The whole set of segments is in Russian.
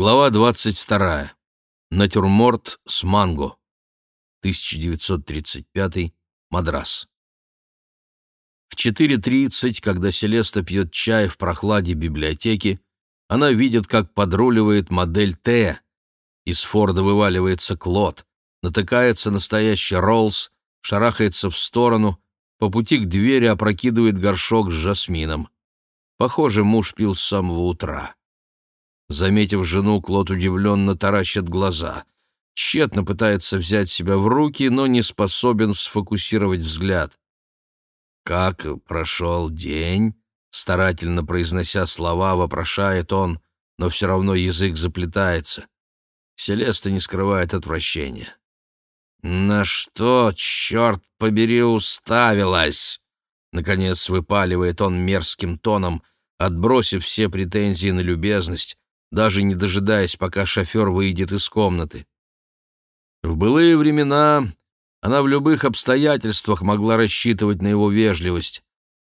Глава 22. Натюрморт с манго. 1935. Мадрас. В 4.30, когда Селеста пьет чай в прохладе библиотеки, она видит, как подруливает модель Т. Из Форда вываливается Клод, натыкается настоящий Роллс, шарахается в сторону, по пути к двери опрокидывает горшок с жасмином. Похоже, муж пил с самого утра. Заметив жену, Клод удивленно таращит глаза. Тщетно пытается взять себя в руки, но не способен сфокусировать взгляд. «Как прошел день?» — старательно произнося слова, вопрошает он, но все равно язык заплетается. Селеста не скрывает отвращения. «На что, черт побери, уставилась?» Наконец выпаливает он мерзким тоном, отбросив все претензии на любезность, даже не дожидаясь, пока шофер выйдет из комнаты. В былые времена она в любых обстоятельствах могла рассчитывать на его вежливость.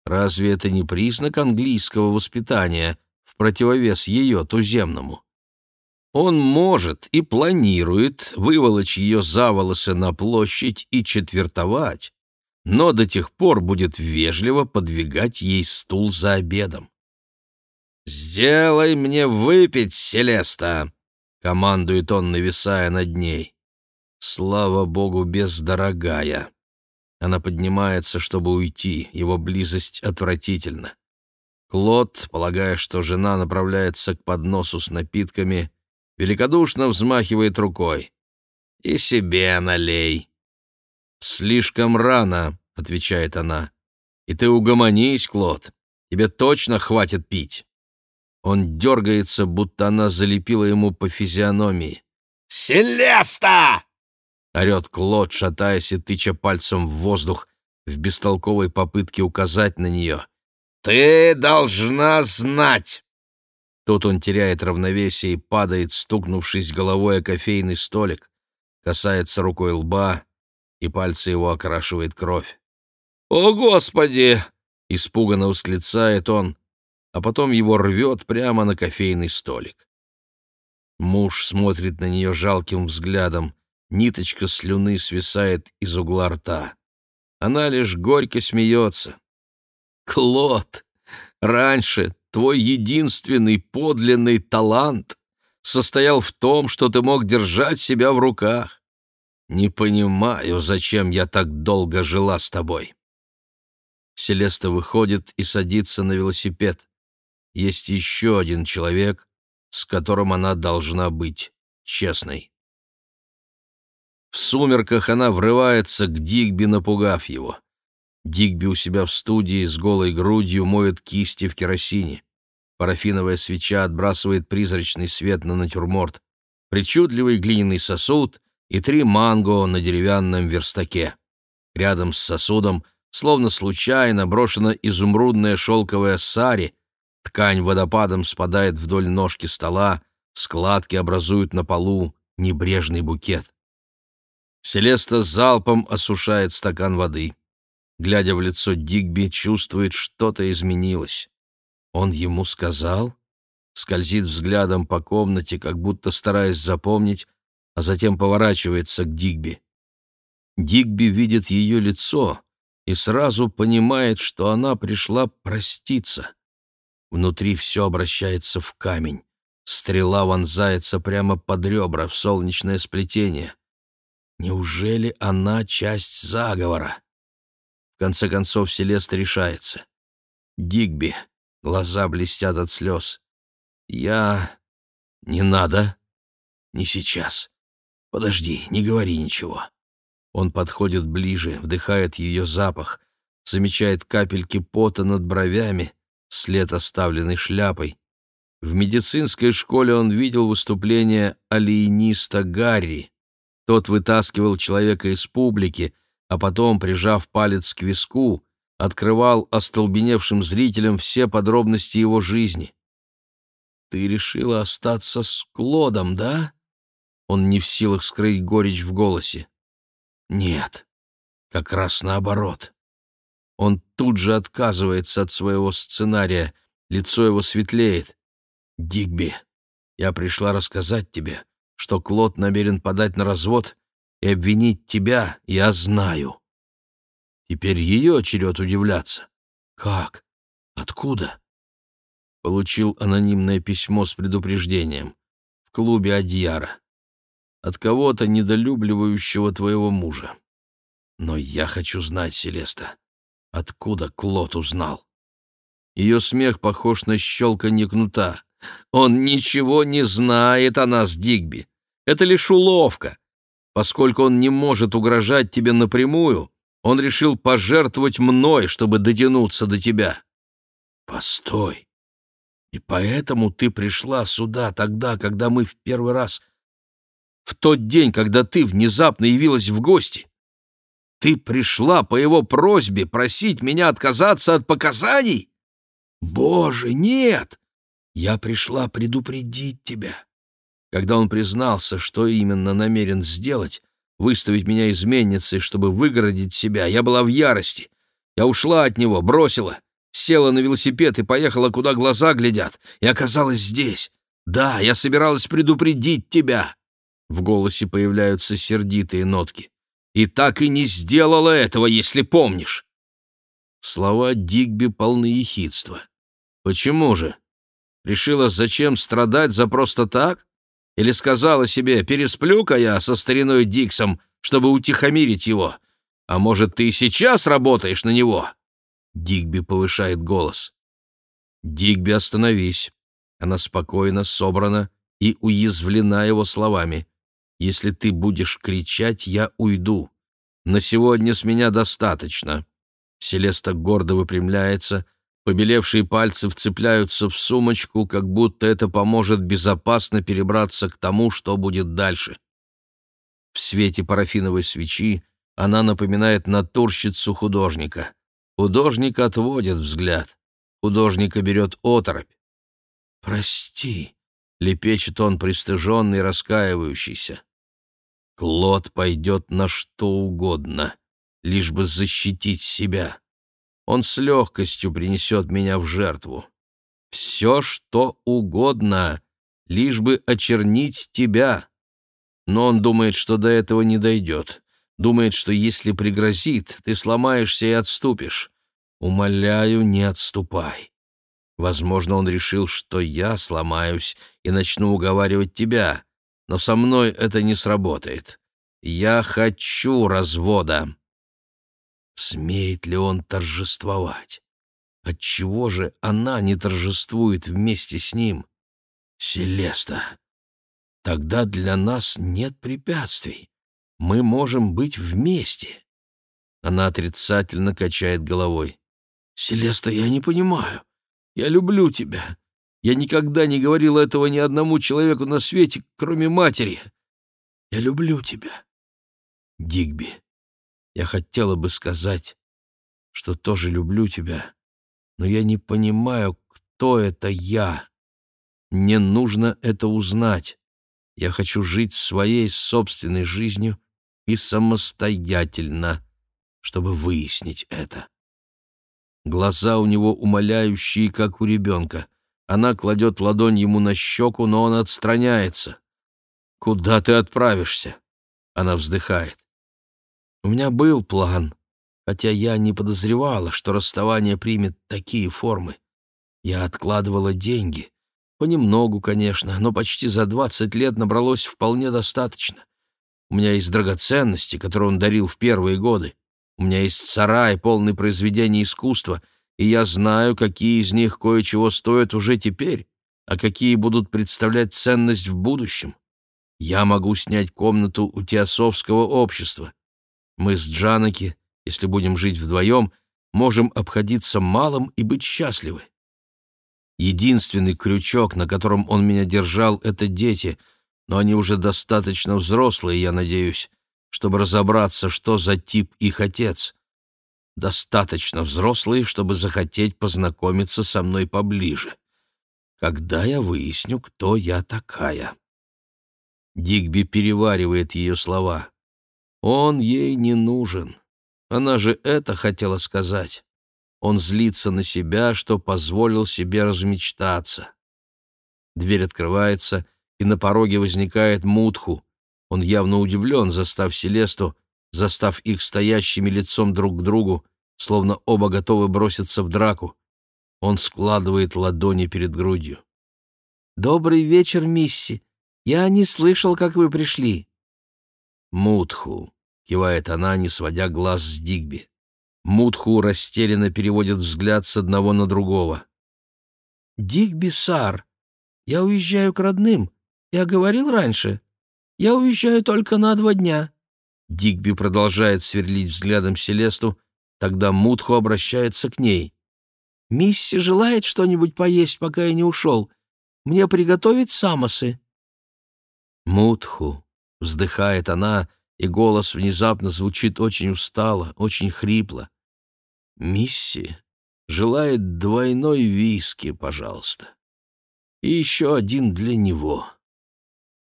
Разве это не признак английского воспитания в противовес ее туземному? Он может и планирует выволочь ее за волосы на площадь и четвертовать, но до тех пор будет вежливо подвигать ей стул за обедом. «Сделай мне выпить, Селеста!» — командует он, нависая над ней. Слава богу, бездорогая. Она поднимается, чтобы уйти, его близость отвратительна. Клод, полагая, что жена направляется к подносу с напитками, великодушно взмахивает рукой. «И себе налей!» «Слишком рано», — отвечает она. «И ты угомонись, Клод. Тебе точно хватит пить». Он дергается, будто она залепила ему по физиономии. «Селеста!» — орет Клод, шатаясь и тыча пальцем в воздух в бестолковой попытке указать на нее. «Ты должна знать!» Тут он теряет равновесие и падает, стукнувшись головой о кофейный столик, касается рукой лба, и пальцы его окрашивает кровь. «О, Господи!» — испуганно восклицает он, а потом его рвет прямо на кофейный столик. Муж смотрит на нее жалким взглядом, ниточка слюны свисает из угла рта. Она лишь горько смеется. «Клод, раньше твой единственный подлинный талант состоял в том, что ты мог держать себя в руках. Не понимаю, зачем я так долго жила с тобой». Селеста выходит и садится на велосипед есть еще один человек, с которым она должна быть честной. В сумерках она врывается к Дигби, напугав его. Дигби у себя в студии с голой грудью моет кисти в керосине. Парафиновая свеча отбрасывает призрачный свет на натюрморт. Причудливый глиняный сосуд и три манго на деревянном верстаке. Рядом с сосудом, словно случайно, брошена изумрудная шелковая сари, Ткань водопадом спадает вдоль ножки стола, складки образуют на полу небрежный букет. Селеста залпом осушает стакан воды. Глядя в лицо Дигби, чувствует, что-то изменилось. Он ему сказал? Скользит взглядом по комнате, как будто стараясь запомнить, а затем поворачивается к Дигби. Дигби видит ее лицо и сразу понимает, что она пришла проститься. Внутри все обращается в камень. Стрела вонзается прямо под ребра, в солнечное сплетение. Неужели она часть заговора? В конце концов Селеста решается. Дигби. Глаза блестят от слез. Я... Не надо. Не сейчас. Подожди, не говори ничего. Он подходит ближе, вдыхает ее запах, замечает капельки пота над бровями, след, оставленный шляпой. В медицинской школе он видел выступление алиениста Гарри. Тот вытаскивал человека из публики, а потом, прижав палец к виску, открывал остолбеневшим зрителям все подробности его жизни. «Ты решила остаться с Клодом, да?» Он не в силах скрыть горечь в голосе. «Нет, как раз наоборот. Он тут же отказывается от своего сценария, лицо его светлеет. «Дигби, Я пришла рассказать тебе, что Клод намерен подать на развод и обвинить тебя, я знаю. Теперь ее черед удивляться. Как? Откуда? Получил анонимное письмо с предупреждением. В клубе Адьяра. От кого-то недолюбливающего твоего мужа. Но я хочу знать, Селеста, откуда Клод узнал. Ее смех похож на щелканье кнута. Он ничего не знает о нас, Дигби. Это лишь уловка. Поскольку он не может угрожать тебе напрямую, он решил пожертвовать мной, чтобы дотянуться до тебя. Постой. И поэтому ты пришла сюда тогда, когда мы в первый раз... В тот день, когда ты внезапно явилась в гости. Ты пришла по его просьбе просить меня отказаться от показаний? Боже, нет! Я пришла предупредить тебя. Когда он признался, что именно намерен сделать, выставить меня изменницей, чтобы выгородить себя, я была в ярости. Я ушла от него, бросила, села на велосипед и поехала, куда глаза глядят, и оказалась здесь. Да, я собиралась предупредить тебя. В голосе появляются сердитые нотки. И так и не сделала этого, если помнишь. Слова Дигби полны ехидства. Почему же? Решила, зачем страдать за просто так? Или сказала себе, пересплю-ка я со стариной Диксом, чтобы утихомирить его? А может, ты и сейчас работаешь на него?» Дигби повышает голос. «Дигби, остановись». Она спокойно, собрана и уязвлена его словами. «Если ты будешь кричать, я уйду. На сегодня с меня достаточно». Селеста гордо выпрямляется, Побелевшие пальцы вцепляются в сумочку, как будто это поможет безопасно перебраться к тому, что будет дальше. В свете парафиновой свечи она напоминает натурщицу художника. Художник отводит взгляд. Художника берет оторопь. «Прости», — лепечет он, пристыженный, раскаивающийся. Клод пойдет на что угодно, лишь бы защитить себя. Он с легкостью принесет меня в жертву. Все, что угодно, лишь бы очернить тебя. Но он думает, что до этого не дойдет. Думает, что если пригрозит, ты сломаешься и отступишь. Умоляю, не отступай. Возможно, он решил, что я сломаюсь и начну уговаривать тебя, но со мной это не сработает. Я хочу развода. Смеет ли он торжествовать? Отчего же она не торжествует вместе с ним? Селеста, тогда для нас нет препятствий. Мы можем быть вместе. Она отрицательно качает головой. Селеста, я не понимаю. Я люблю тебя. Я никогда не говорил этого ни одному человеку на свете, кроме матери. Я люблю тебя. Дигби. Я хотела бы сказать, что тоже люблю тебя, но я не понимаю, кто это я. Мне нужно это узнать. Я хочу жить своей собственной жизнью и самостоятельно, чтобы выяснить это. Глаза у него умоляющие, как у ребенка. Она кладет ладонь ему на щеку, но он отстраняется. «Куда ты отправишься?» Она вздыхает. У меня был план, хотя я не подозревала, что расставание примет такие формы. Я откладывала деньги. Понемногу, конечно, но почти за двадцать лет набралось вполне достаточно. У меня есть драгоценности, которые он дарил в первые годы. У меня есть сарай, полный произведений искусства, и я знаю, какие из них кое-чего стоят уже теперь, а какие будут представлять ценность в будущем. Я могу снять комнату у Теософского общества. Мы с Джанаки, если будем жить вдвоем, можем обходиться малым и быть счастливы. Единственный крючок, на котором он меня держал, — это дети, но они уже достаточно взрослые, я надеюсь, чтобы разобраться, что за тип их отец. Достаточно взрослые, чтобы захотеть познакомиться со мной поближе. Когда я выясню, кто я такая. Дигби переваривает ее слова. Он ей не нужен. Она же это хотела сказать. Он злится на себя, что позволил себе размечтаться. Дверь открывается, и на пороге возникает Мутху. Он явно удивлен, застав Селесту, застав их стоящими лицом друг к другу, словно оба готовы броситься в драку. Он складывает ладони перед грудью. «Добрый вечер, мисси. Я не слышал, как вы пришли». «Мутху», — кивает она, не сводя глаз с Дигби. Мутху растерянно переводит взгляд с одного на другого. «Дигби Сар, я уезжаю к родным. Я говорил раньше. Я уезжаю только на два дня». Дигби продолжает сверлить взглядом Селесту, тогда Мутху обращается к ней. «Мисси желает что-нибудь поесть, пока я не ушел. Мне приготовить самосы?» «Мутху», — вздыхает она, и голос внезапно звучит очень устало, очень хрипло. «Мисси желает двойной виски, пожалуйста. И еще один для него».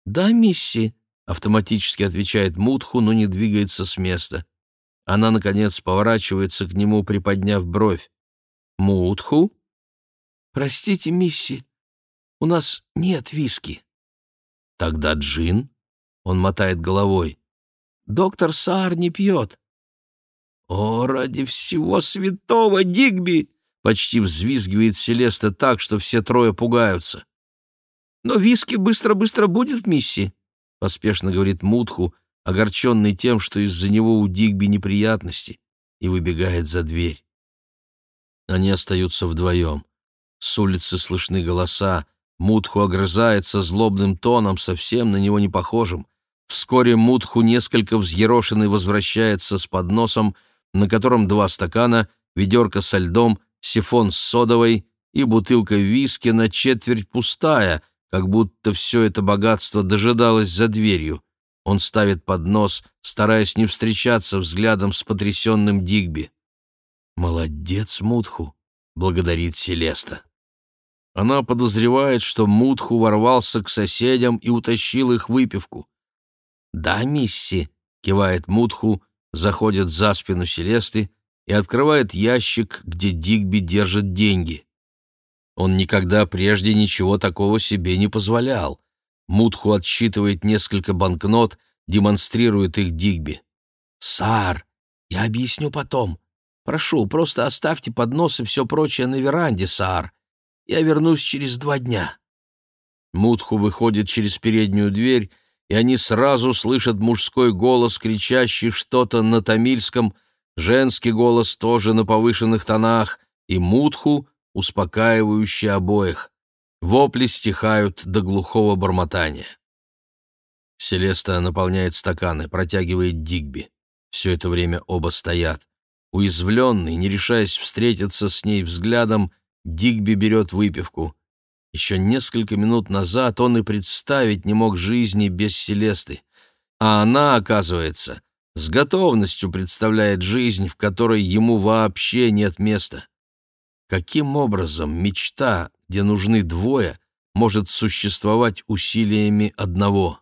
«Да, мисси», — автоматически отвечает Мутху, но не двигается с места. Она, наконец, поворачивается к нему, приподняв бровь. «Мутху?» «Простите, мисси, у нас нет виски». «Тогда джин?» — он мотает головой. «Доктор Саар не пьет». «О, ради всего святого, Дигби!» — почти взвизгивает Селеста так, что все трое пугаются. «Но виски быстро-быстро будет, мисси», — поспешно говорит Мутху, огорченный тем, что из-за него у Дигби неприятности, и выбегает за дверь. Они остаются вдвоем. С улицы слышны голоса, Мутху огрызается злобным тоном, совсем на него не похожим. Вскоре Мутху, несколько взъерошенный, возвращается с подносом, на котором два стакана, ведерко со льдом, сифон с содовой и бутылка виски на четверть пустая, как будто все это богатство дожидалось за дверью. Он ставит поднос, стараясь не встречаться взглядом с потрясенным Дигби. «Молодец, Мутху!» — благодарит Селеста. Она подозревает, что Мутху ворвался к соседям и утащил их выпивку. «Да, мисси», — кивает Мутху, заходит за спину Селесты и открывает ящик, где Дигби держит деньги. Он никогда прежде ничего такого себе не позволял. Мутху отсчитывает несколько банкнот, демонстрирует их Дигби. «Сар, я объясню потом. Прошу, просто оставьте поднос и все прочее на веранде, Сар. Я вернусь через два дня». Мутху выходит через переднюю дверь, и они сразу слышат мужской голос, кричащий что-то на тамильском, женский голос тоже на повышенных тонах, и Мутху, успокаивающий обоих. Вопли стихают до глухого бормотания. Селеста наполняет стаканы, протягивает Дигби. Все это время оба стоят. Уязвленный, не решаясь встретиться с ней взглядом, Дигби берет выпивку. Еще несколько минут назад он и представить не мог жизни без Селесты. А она, оказывается, с готовностью представляет жизнь, в которой ему вообще нет места. Каким образом мечта, где нужны двое, может существовать усилиями одного?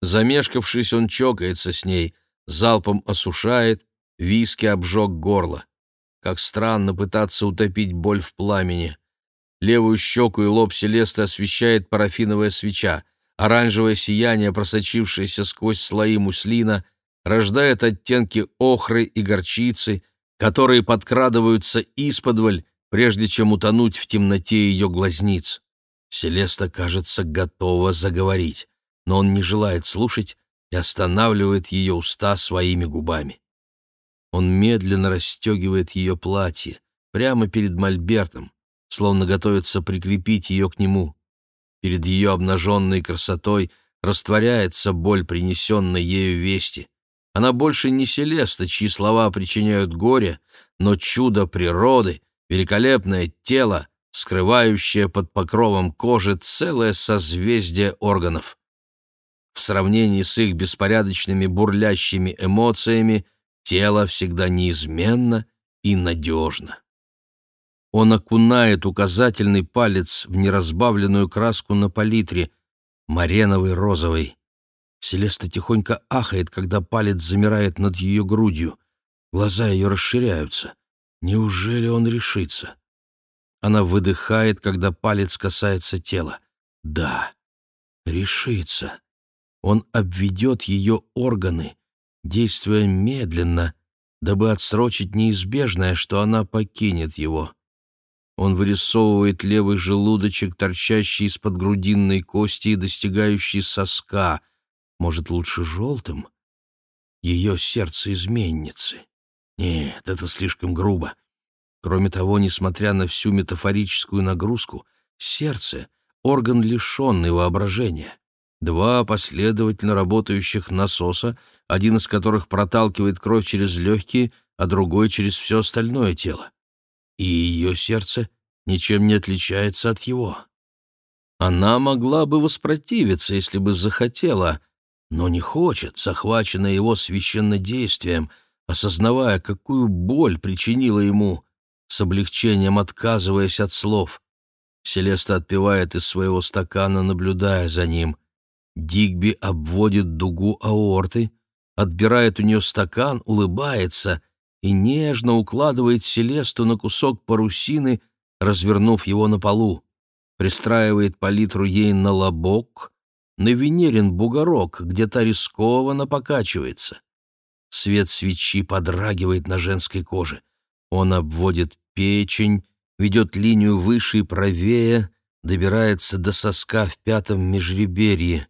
Замешкавшись, он чокается с ней, залпом осушает, виски обжег горло. Как странно пытаться утопить боль в пламени. Левую щеку и лоб Селесты освещает парафиновая свеча. Оранжевое сияние, просочившееся сквозь слои муслина, рождает оттенки охры и горчицы, которые подкрадываются исподволь, прежде чем утонуть в темноте ее глазниц. Селеста, кажется, готова заговорить, но он не желает слушать и останавливает ее уста своими губами. Он медленно расстегивает ее платье, прямо перед мольбертом, словно готовится прикрепить ее к нему. Перед ее обнаженной красотой растворяется боль, принесенной ею вести. Она больше не Селеста, чьи слова причиняют горе, но чудо природы, великолепное тело, скрывающее под покровом кожи целое созвездие органов. В сравнении с их беспорядочными бурлящими эмоциями Тело всегда неизменно и надежно. Он окунает указательный палец в неразбавленную краску на палитре, мареновый розовый. Селеста тихонько ахает, когда палец замирает над ее грудью. Глаза ее расширяются. Неужели он решится? Она выдыхает, когда палец касается тела. Да, решится. Он обведет ее органы, действуя медленно, дабы отсрочить неизбежное, что она покинет его. Он вырисовывает левый желудочек, торчащий из-под грудинной кости и достигающий соска, может, лучше желтым? Ее сердце изменницы. Нет, это слишком грубо. Кроме того, несмотря на всю метафорическую нагрузку, сердце — орган лишенный воображения. Два последовательно работающих насоса, один из которых проталкивает кровь через легкие, а другой через все остальное тело. И ее сердце ничем не отличается от его. Она могла бы воспротивиться, если бы захотела, но не хочет, захваченная его священнодействием, осознавая, какую боль причинила ему, с облегчением отказываясь от слов. Селеста отпивает из своего стакана, наблюдая за ним. Дигби обводит дугу аорты, отбирает у нее стакан, улыбается и нежно укладывает Селесту на кусок парусины, развернув его на полу. Пристраивает палитру ей на лобок, на Венерин бугорок, где та рискованно покачивается. Свет свечи подрагивает на женской коже. Он обводит печень, ведет линию выше и правее, добирается до соска в пятом межреберье.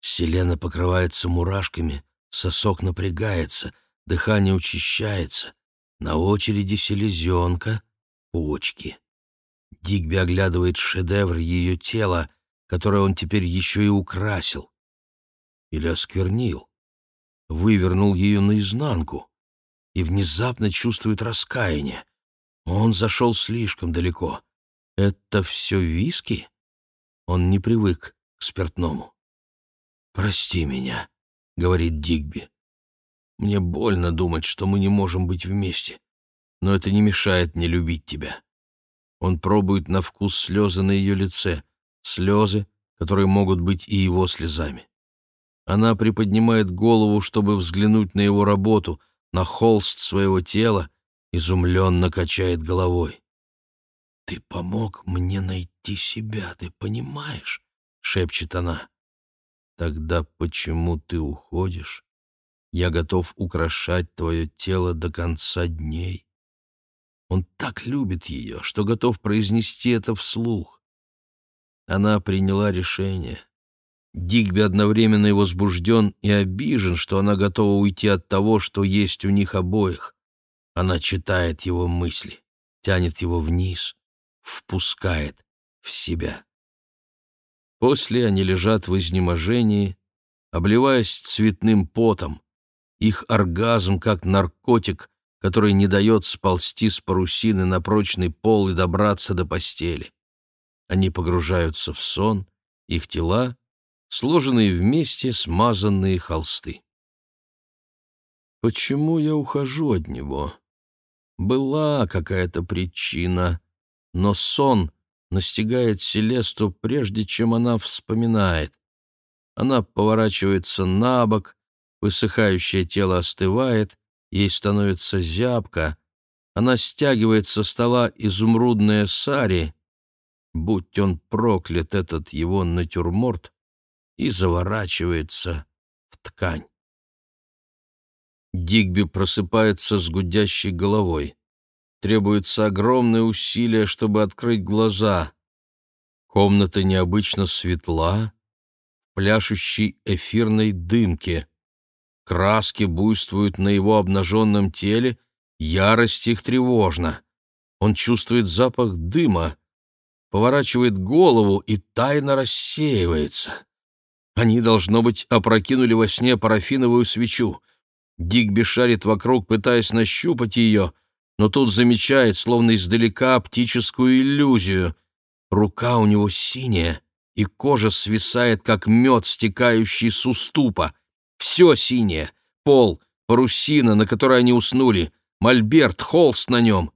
Селена покрывается мурашками, сосок напрягается, дыхание учащается. На очереди селезенка, почки. Дигби оглядывает шедевр ее тела, которое он теперь еще и украсил. Или осквернил. Вывернул ее наизнанку и внезапно чувствует раскаяние. Он зашел слишком далеко. Это все виски? Он не привык к спиртному. «Прости меня», — говорит Дигби. «Мне больно думать, что мы не можем быть вместе, но это не мешает мне любить тебя». Он пробует на вкус слезы на ее лице, слезы, которые могут быть и его слезами. Она приподнимает голову, чтобы взглянуть на его работу, на холст своего тела, изумленно качает головой. «Ты помог мне найти себя, ты понимаешь?» — шепчет она. «Тогда почему ты уходишь? Я готов украшать твое тело до конца дней». Он так любит ее, что готов произнести это вслух. Она приняла решение. Дигби одновременно и возбужден, и обижен, что она готова уйти от того, что есть у них обоих. Она читает его мысли, тянет его вниз, впускает в себя. После они лежат в изнеможении, обливаясь цветным потом. Их оргазм как наркотик, который не дает сползти с парусины на прочный пол и добраться до постели. Они погружаются в сон, их тела — сложенные вместе смазанные холсты. Почему я ухожу от него? Была какая-то причина, но сон настигает Селесту, прежде чем она вспоминает. Она поворачивается на бок, высыхающее тело остывает, ей становится зябко, она стягивает со стола изумрудное сари будь он проклят, этот его натюрморт, и заворачивается в ткань. Дигби просыпается с гудящей головой. Требуется огромное усилие, чтобы открыть глаза. Комната необычно светла, пляшущей эфирной дымке. Краски буйствуют на его обнаженном теле, ярость их тревожна. Он чувствует запах дыма, поворачивает голову и тайно рассеивается. Они, должно быть, опрокинули во сне парафиновую свечу. Дигби шарит вокруг, пытаясь нащупать ее, но тут замечает, словно издалека, оптическую иллюзию. Рука у него синяя, и кожа свисает, как мед, стекающий с уступа. Все синее. Пол, парусина, на которой они уснули, мольберт, холст на нем.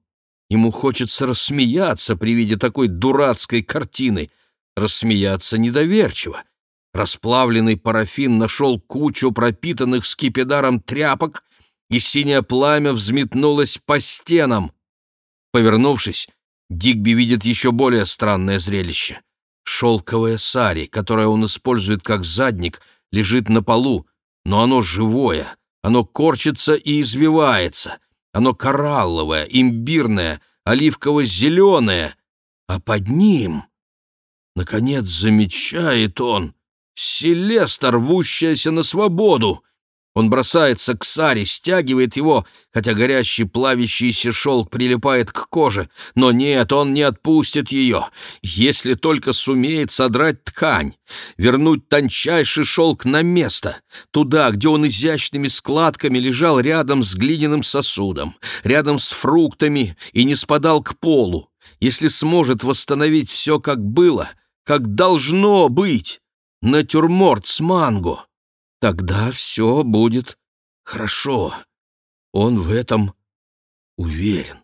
Ему хочется рассмеяться при виде такой дурацкой картины. Рассмеяться недоверчиво. Расплавленный парафин нашел кучу пропитанных скипидаром тряпок, и синее пламя взметнулось по стенам. Повернувшись, Дигби видит еще более странное зрелище. Шелковое сари, которое он использует как задник, лежит на полу, но оно живое, оно корчится и извивается, оно коралловое, имбирное, оливково-зеленое, а под ним, наконец, замечает он Селеста, рвущаяся на свободу. Он бросается к Саре, стягивает его, хотя горящий плавящийся шелк прилипает к коже. Но нет, он не отпустит ее, если только сумеет содрать ткань, вернуть тончайший шелк на место, туда, где он изящными складками лежал рядом с глиняным сосудом, рядом с фруктами и не спадал к полу, если сможет восстановить все, как было, как должно быть, натюрморт с манго. Тогда все будет хорошо. Он в этом уверен.